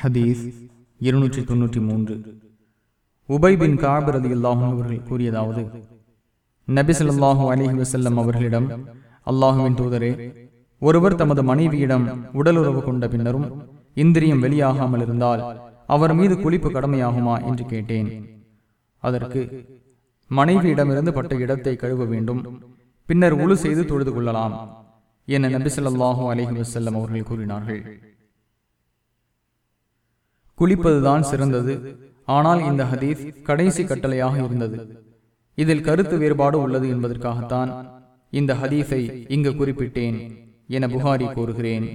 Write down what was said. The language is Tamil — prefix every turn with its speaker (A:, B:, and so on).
A: ஹதீஸ் இருநூற்றி தொன்னூற்றி மூன்று. உபை பின் காபரதி அல்லாஹும் அவர்கள் கூறியதாவது நபி ஸல்லல்லாஹு அலைஹி வஸல்லம் அவர்களிடம் அல்லாஹுவின் தூதரே ஒருவர் தமது மனைவியிடம் உடலுறவு கொண்ட பின்னரும் இந்திரியம் வெளியாகாமல் இருந்தால் அவர் மீது குளிப்பு கடமையாகுமா? என்று கேட்டேன். அதற்கு மனைவியிடமிருந்து பட்ட இடத்தை கழுவ வேண்டும் பின்னர் உழு செய்து தொழுது கொள்ளலாம் என நபி ஸல்லல்லாஹு அலைஹி அவர்கள் கூறினார்கள். குளிப்பதுதான் சிறந்தது. ஆனால் இந்த ஹதீஸ் கடைசி கட்டளையாக இருந்தது. இதில் கருத்து வேறுபாடு உள்ளது என்பதற்காகத்தான் இந்த ஹதீஸை இங்கு குறிப்பிட்டேன் என புகாரி கூறுகிறேன்.